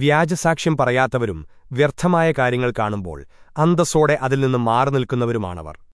വ്യാജസാക്ഷ്യം പറയാത്തവരും വ്യർത്ഥമായ കാര്യങ്ങൾ കാണുമ്പോൾ അന്തസ്സോടെ അതിൽ നിന്ന് മാറി നിൽക്കുന്നവരുമാണവർ.